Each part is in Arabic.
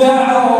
دعوا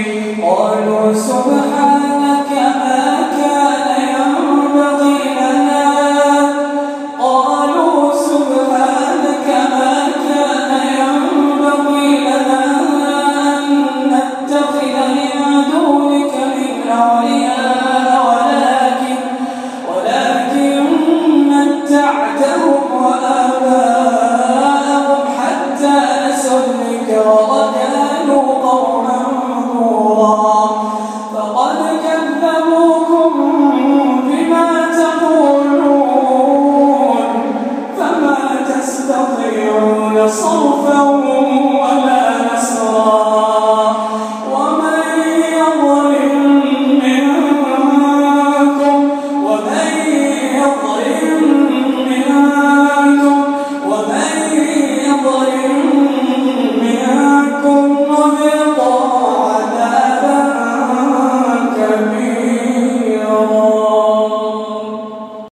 صرفا